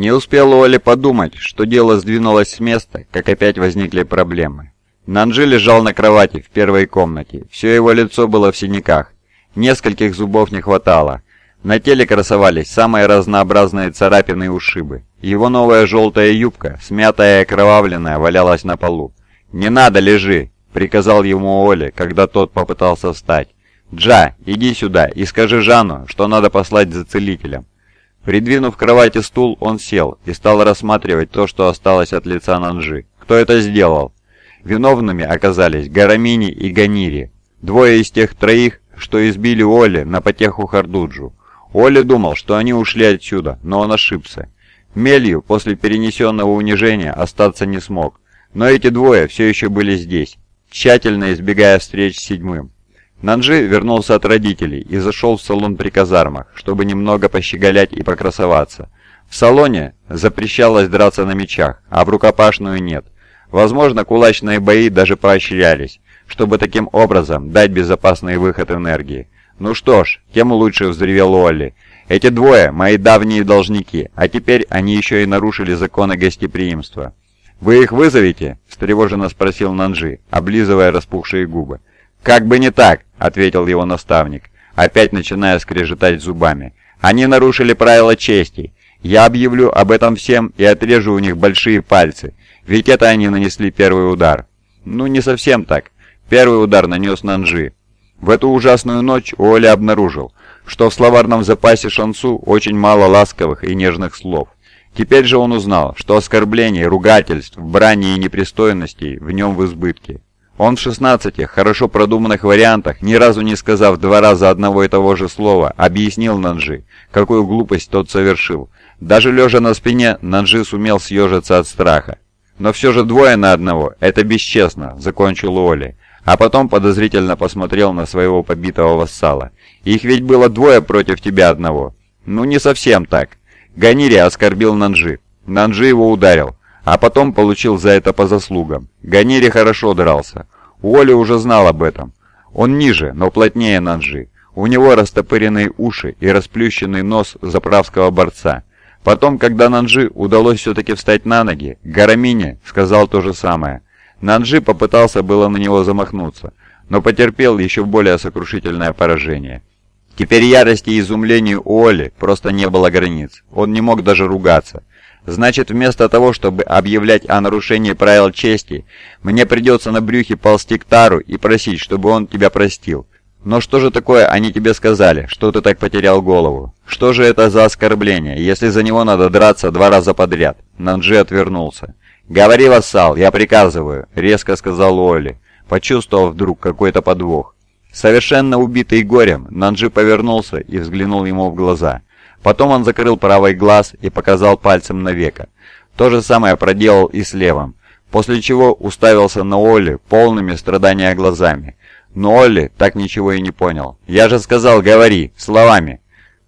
Не успел Оля подумать, что дело сдвинулось с места, как опять возникли проблемы. Нанджи лежал на кровати в первой комнате. Все его лицо было в синяках. Нескольких зубов не хватало. На теле красовались самые разнообразные царапины и ушибы. Его новая желтая юбка, смятая и окровавленная, валялась на полу. «Не надо, лежи!» — приказал ему Оля, когда тот попытался встать. «Джа, иди сюда и скажи Жану, что надо послать за целителем». Придвинув к кровати стул, он сел и стал рассматривать то, что осталось от лица Нанжи. Кто это сделал? Виновными оказались Гарамини и Ганири, двое из тех троих, что избили Оли на потеху Хардуджу. Оли думал, что они ушли отсюда, но он ошибся. Мелью после перенесенного унижения остаться не смог, но эти двое все еще были здесь, тщательно избегая встреч с седьмым. Нанджи вернулся от родителей и зашел в салон при казармах, чтобы немного пощеголять и покрасоваться. В салоне запрещалось драться на мечах, а в рукопашную нет. Возможно, кулачные бои даже поощрялись, чтобы таким образом дать безопасный выход энергии. «Ну что ж, тем лучше», — взревел Уолли. «Эти двое — мои давние должники, а теперь они еще и нарушили законы гостеприимства». «Вы их вызовете?» — встревоженно спросил Нанджи, облизывая распухшие губы. «Как бы не так», — ответил его наставник, опять начиная скрежетать зубами. «Они нарушили правила чести. Я объявлю об этом всем и отрежу у них большие пальцы, ведь это они нанесли первый удар». «Ну, не совсем так. Первый удар нанес Нанжи. В эту ужасную ночь Оля обнаружил, что в словарном запасе Шансу очень мало ласковых и нежных слов. Теперь же он узнал, что оскорблений, ругательств, брани и непристойностей в нем в избытке. Он в 16 хорошо продуманных вариантах, ни разу не сказав два раза одного и того же слова, объяснил Нанжи, какую глупость тот совершил. Даже лежа на спине, Нанжи сумел съежиться от страха. «Но все же двое на одного, это бесчестно», — закончил Оли. А потом подозрительно посмотрел на своего побитого вассала. «Их ведь было двое против тебя одного». «Ну, не совсем так». Ганири оскорбил Нанжи. Нанжи его ударил а потом получил за это по заслугам. Ганери хорошо дрался. Уолли уже знал об этом. Он ниже, но плотнее Нанжи. У него растопыренные уши и расплющенный нос заправского борца. Потом, когда Нанжи удалось все-таки встать на ноги, Гарамини сказал то же самое. Нанжи попытался было на него замахнуться, но потерпел еще более сокрушительное поражение. Теперь ярости и изумлению Оли просто не было границ. Он не мог даже ругаться. Значит, вместо того, чтобы объявлять о нарушении правил чести, мне придется на брюхе ползти к Тару и просить, чтобы он тебя простил. Но что же такое они тебе сказали, что ты так потерял голову? Что же это за оскорбление, если за него надо драться два раза подряд?» Нанджи отвернулся. «Говори, вассал, я приказываю», — резко сказал Уолли, почувствовав вдруг какой-то подвох. Совершенно убитый горем, Нанджи повернулся и взглянул ему в глаза. Потом он закрыл правый глаз и показал пальцем на века. То же самое проделал и с левым, после чего уставился на Олли полными страдания глазами. Но Олли так ничего и не понял. «Я же сказал, говори, словами!»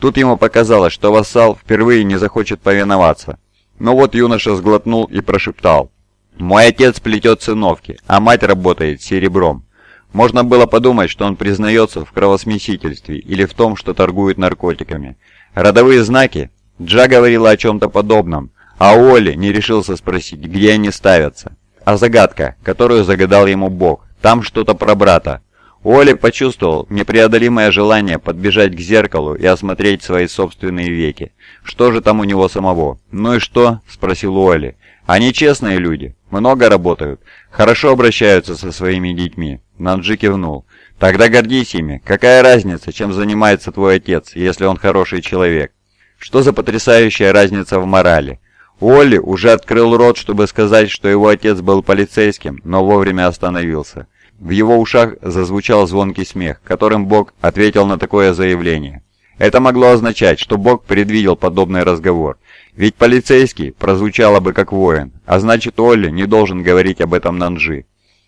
Тут ему показалось, что вассал впервые не захочет повиноваться. Но вот юноша сглотнул и прошептал. «Мой отец плетет циновки, а мать работает серебром». Можно было подумать, что он признается в кровосмесительстве или в том, что торгует наркотиками. Родовые знаки? Джа говорила о чем-то подобном, а Оли не решился спросить, где они ставятся. А загадка, которую загадал ему Бог, там что-то про брата. Оли почувствовал непреодолимое желание подбежать к зеркалу и осмотреть свои собственные веки. Что же там у него самого? «Ну и что?» – спросил Оли. «Они честные люди, много работают, хорошо обращаются со своими детьми». Нанджи кивнул. Тогда гордись ими. Какая разница, чем занимается твой отец, если он хороший человек? Что за потрясающая разница в морали? Уолли уже открыл рот, чтобы сказать, что его отец был полицейским, но вовремя остановился. В его ушах зазвучал звонкий смех, которым Бог ответил на такое заявление. Это могло означать, что Бог предвидел подобный разговор. Ведь полицейский прозвучало бы как воин, а значит Олли не должен говорить об этом Нанжи.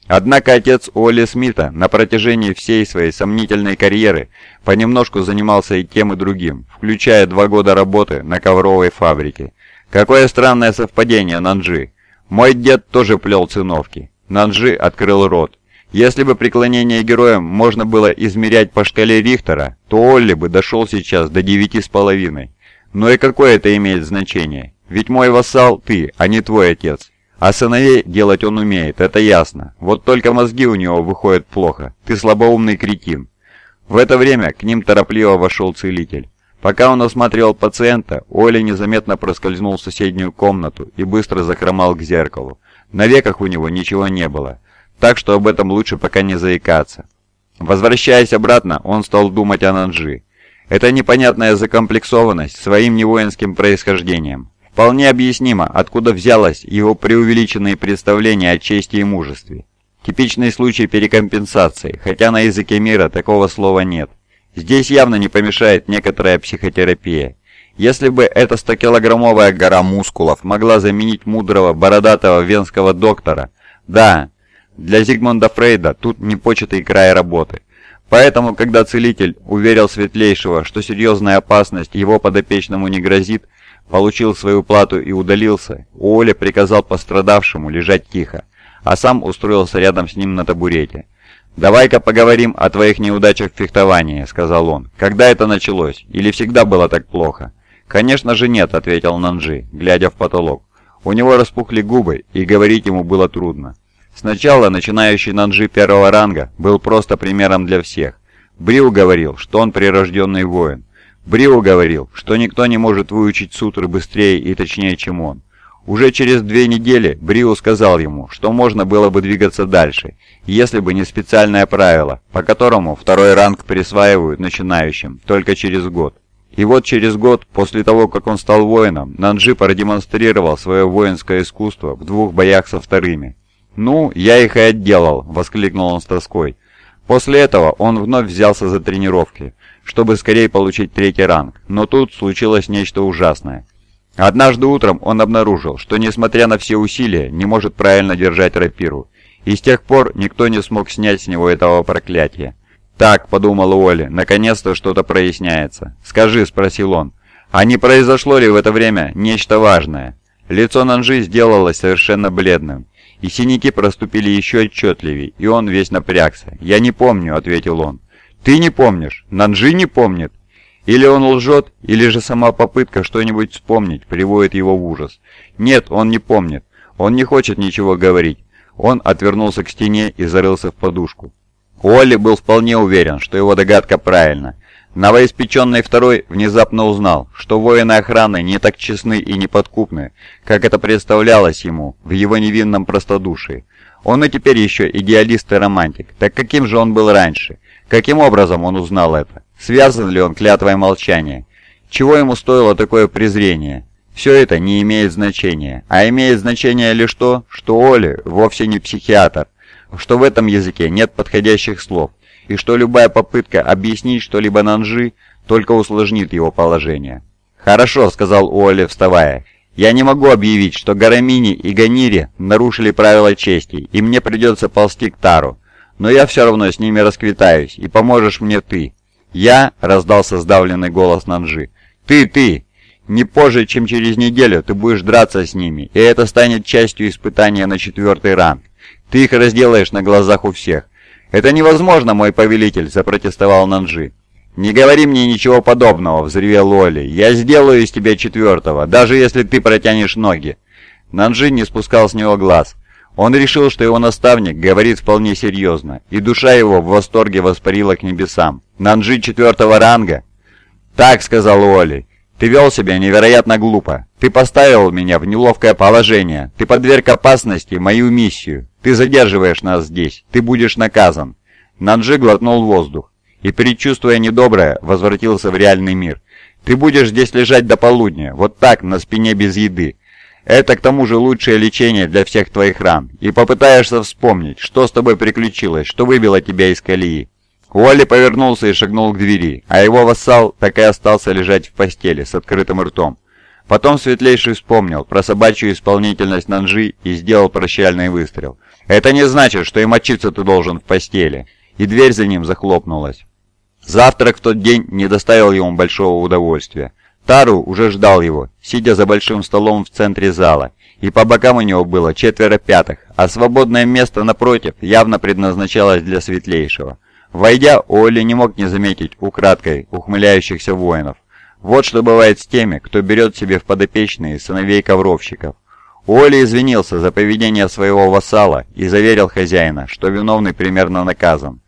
Однако отец Уолли Смита на протяжении всей своей сомнительной карьеры понемножку занимался и тем, и другим, включая два года работы на ковровой фабрике. Какое странное совпадение, Нанджи. Мой дед тоже плел циновки. Нанджи открыл рот. Если бы преклонение героям можно было измерять по шкале Рихтера, то Олли бы дошел сейчас до девяти с половиной. Но и какое это имеет значение? Ведь мой вассал ты, а не твой отец. А сыновей делать он умеет, это ясно. Вот только мозги у него выходят плохо. Ты слабоумный кретин». В это время к ним торопливо вошел целитель. Пока он осматривал пациента, Оля незаметно проскользнул в соседнюю комнату и быстро захромал к зеркалу. На веках у него ничего не было, так что об этом лучше пока не заикаться. Возвращаясь обратно, он стал думать о Нанжи. Эта непонятная закомплексованность своим невоинским происхождением. Вполне объяснимо, откуда взялось его преувеличенные представления о чести и мужестве. Типичный случай перекомпенсации, хотя на языке мира такого слова нет. Здесь явно не помешает некоторая психотерапия. Если бы эта 100-килограммовая гора мускулов могла заменить мудрого бородатого венского доктора, да, для Зигмунда Фрейда тут непочатый край работы. Поэтому, когда целитель уверил Светлейшего, что серьезная опасность его подопечному не грозит, получил свою плату и удалился, Уолли приказал пострадавшему лежать тихо, а сам устроился рядом с ним на табурете. «Давай-ка поговорим о твоих неудачах в фехтовании», — сказал он. «Когда это началось? Или всегда было так плохо?» «Конечно же нет», — ответил Нанджи, глядя в потолок. У него распухли губы, и говорить ему было трудно. Сначала начинающий Нанджи первого ранга был просто примером для всех. Бриу говорил, что он прирожденный воин. Бриу говорил, что никто не может выучить сутры быстрее и точнее, чем он. Уже через две недели Бриу сказал ему, что можно было бы двигаться дальше, если бы не специальное правило, по которому второй ранг присваивают начинающим только через год. И вот через год, после того, как он стал воином, Нанджи продемонстрировал свое воинское искусство в двух боях со вторыми. «Ну, я их и отделал», — воскликнул он с тоской. После этого он вновь взялся за тренировки, чтобы скорее получить третий ранг, но тут случилось нечто ужасное. Однажды утром он обнаружил, что несмотря на все усилия, не может правильно держать рапиру, и с тех пор никто не смог снять с него этого проклятия. «Так», — подумал Уолли, — «наконец-то что-то проясняется». «Скажи», — спросил он, — «а не произошло ли в это время нечто важное?» Лицо Нанжи сделалось совершенно бледным, и синяки проступили еще отчетливее, и он весь напрягся. «Я не помню», — ответил он. «Ты не помнишь? Нанжи не помнит?» Или он лжет, или же сама попытка что-нибудь вспомнить приводит его в ужас. Нет, он не помнит. Он не хочет ничего говорить. Он отвернулся к стене и зарылся в подушку. Уолли был вполне уверен, что его догадка правильна. Новоиспеченный второй внезапно узнал, что воины охраны не так честны и неподкупны, как это представлялось ему в его невинном простодушии. Он и теперь еще идеалист и романтик. Так каким же он был раньше? Каким образом он узнал это? Связан ли он клятвой молчания? Чего ему стоило такое презрение? Все это не имеет значения, а имеет значение лишь то, что Оли вовсе не психиатр, что в этом языке нет подходящих слов, и что любая попытка объяснить что-либо Нанжи только усложнит его положение. «Хорошо», — сказал Уолли, вставая. «Я не могу объявить, что Гарамини и Ганири нарушили правила чести, и мне придется ползти к Тару. Но я все равно с ними расквитаюсь, и поможешь мне ты». «Я?» — раздался сдавленный голос Нанжи. «Ты, ты! Не позже, чем через неделю ты будешь драться с ними, и это станет частью испытания на четвертый ранг. Ты их разделаешь на глазах у всех. «Это невозможно, мой повелитель!» – запротестовал Нанжи. «Не говори мне ничего подобного!» – взревел Оли. «Я сделаю из тебя четвертого, даже если ты протянешь ноги!» Нанжи не спускал с него глаз. Он решил, что его наставник говорит вполне серьезно, и душа его в восторге воспарила к небесам. «Нанжи четвертого ранга?» «Так», — сказал Оли. «Ты вел себя невероятно глупо. Ты поставил меня в неловкое положение. Ты подверг опасности мою миссию. Ты задерживаешь нас здесь. Ты будешь наказан». Нанджи глотнул воздух и, предчувствуя недоброе, возвратился в реальный мир. «Ты будешь здесь лежать до полудня, вот так, на спине без еды. Это к тому же лучшее лечение для всех твоих ран. И попытаешься вспомнить, что с тобой приключилось, что выбило тебя из колеи». Уолли повернулся и шагнул к двери, а его вассал так и остался лежать в постели с открытым ртом. Потом Светлейший вспомнил про собачью исполнительность Нанжи и сделал прощальный выстрел. «Это не значит, что и мочиться ты должен в постели». И дверь за ним захлопнулась. Завтрак в тот день не доставил ему большого удовольствия. Тару уже ждал его, сидя за большим столом в центре зала, и по бокам у него было четверо пятых, а свободное место напротив явно предназначалось для Светлейшего. Войдя, Олли не мог не заметить украдкой ухмыляющихся воинов. Вот что бывает с теми, кто берет себе в подопечные сыновей ковровщиков. Уолли извинился за поведение своего вассала и заверил хозяина, что виновный примерно наказан.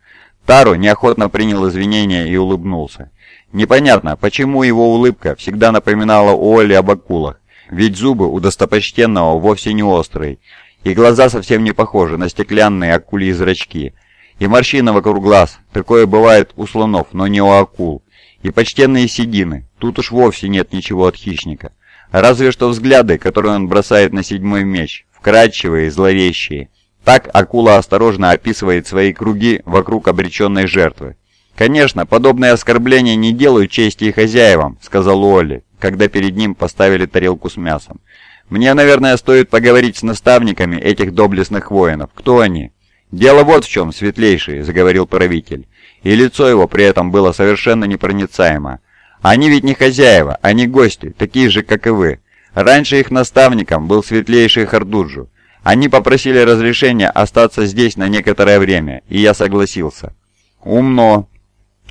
Тару неохотно принял извинения и улыбнулся. Непонятно, почему его улыбка всегда напоминала Уолли об акулах, ведь зубы у достопочтенного вовсе не острые, и глаза совсем не похожи на стеклянные акульи зрачки. И морщина вокруг глаз, такое бывает у слонов, но не у акул. И почтенные седины, тут уж вовсе нет ничего от хищника. Разве что взгляды, которые он бросает на седьмой меч, вкрадчивые, зловещие. Так акула осторожно описывает свои круги вокруг обреченной жертвы. «Конечно, подобные оскорбления не делают чести и хозяевам», — сказал Уолли, когда перед ним поставили тарелку с мясом. «Мне, наверное, стоит поговорить с наставниками этих доблестных воинов. Кто они?» «Дело вот в чем, светлейший», — заговорил правитель. И лицо его при этом было совершенно непроницаемо. «Они ведь не хозяева, они гости, такие же, как и вы. Раньше их наставником был светлейший Хардуджу. Они попросили разрешения остаться здесь на некоторое время, и я согласился». «Умно»,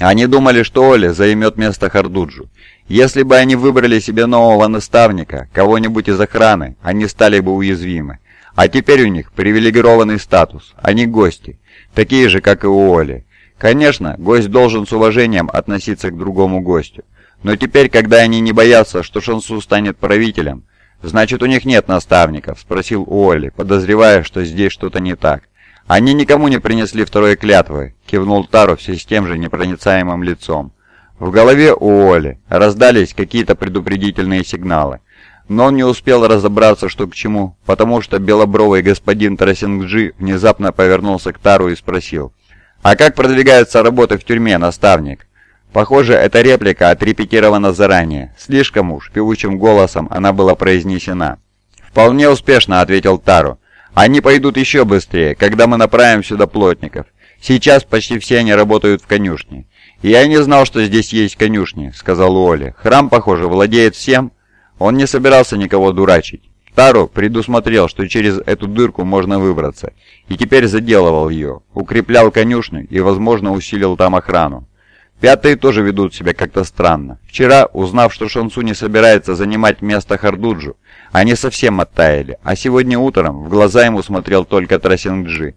они думали, что Оля займет место Хардуджу. Если бы они выбрали себе нового наставника, кого-нибудь из охраны, они стали бы уязвимы. А теперь у них привилегированный статус, они гости, такие же, как и у Оли. Конечно, гость должен с уважением относиться к другому гостю. Но теперь, когда они не боятся, что Шансу станет правителем, значит у них нет наставников, спросил Уолли, подозревая, что здесь что-то не так. «Они никому не принесли второй клятвы», — кивнул Тару все с тем же непроницаемым лицом. В голове у Оли раздались какие-то предупредительные сигналы, но он не успел разобраться, что к чему, потому что белобровый господин Тарасингджи внезапно повернулся к Тару и спросил, «А как продвигаются работы в тюрьме, наставник?» Похоже, эта реплика отрепетирована заранее. Слишком уж певучим голосом она была произнесена. «Вполне успешно», — ответил Тару. Они пойдут еще быстрее, когда мы направим сюда плотников. Сейчас почти все они работают в конюшне. «Я не знал, что здесь есть конюшни», — сказал Уолли. «Храм, похоже, владеет всем». Он не собирался никого дурачить. Тару предусмотрел, что через эту дырку можно выбраться, и теперь заделывал ее, укреплял конюшню и, возможно, усилил там охрану. Пятые тоже ведут себя как-то странно. Вчера, узнав, что Шансу не собирается занимать место Хардуджу, они совсем оттаяли, а сегодня утром в глаза ему смотрел только Трасингджи.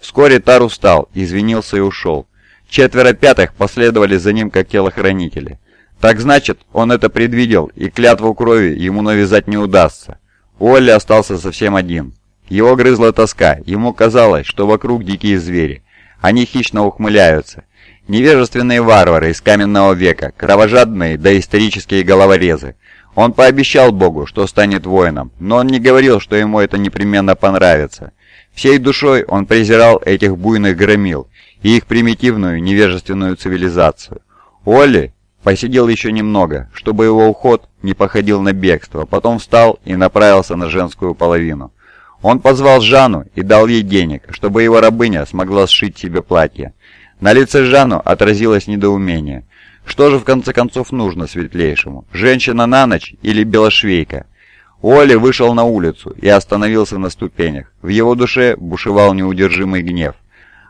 Вскоре Тару встал, извинился и ушел. Четверо пятых последовали за ним как телохранители. Так значит, он это предвидел, и клятву крови ему навязать не удастся. Уолли остался совсем один. Его грызла тоска, ему казалось, что вокруг дикие звери. Они хищно ухмыляются. Невежественные варвары из каменного века, кровожадные доисторические головорезы. Он пообещал Богу, что станет воином, но он не говорил, что ему это непременно понравится. Всей душой он презирал этих буйных громил и их примитивную невежественную цивилизацию. Олли посидел еще немного, чтобы его уход не походил на бегство, потом встал и направился на женскую половину. Он позвал Жанну и дал ей денег, чтобы его рабыня смогла сшить себе платье. На лице Жанну отразилось недоумение. Что же в конце концов нужно светлейшему? Женщина на ночь или белошвейка? Оли вышел на улицу и остановился на ступенях. В его душе бушевал неудержимый гнев.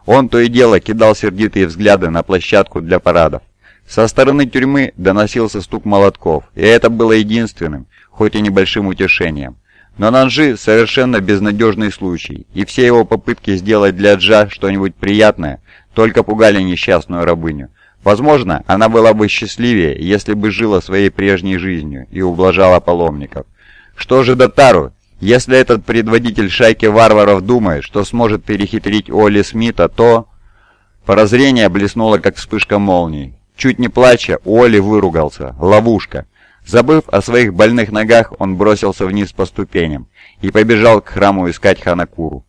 Он то и дело кидал сердитые взгляды на площадку для парадов. Со стороны тюрьмы доносился стук молотков, и это было единственным, хоть и небольшим утешением. Но Нанжи совершенно безнадежный случай, и все его попытки сделать для Джа что-нибудь приятное только пугали несчастную рабыню. Возможно, она была бы счастливее, если бы жила своей прежней жизнью и ублажала паломников. Что же до Тару? Если этот предводитель шайки варваров думает, что сможет перехитрить Оли Смита, то... Прозрение блеснуло, как вспышка молнии. Чуть не плача, Оли выругался. Ловушка. Забыв о своих больных ногах, он бросился вниз по ступеням и побежал к храму искать Ханакуру.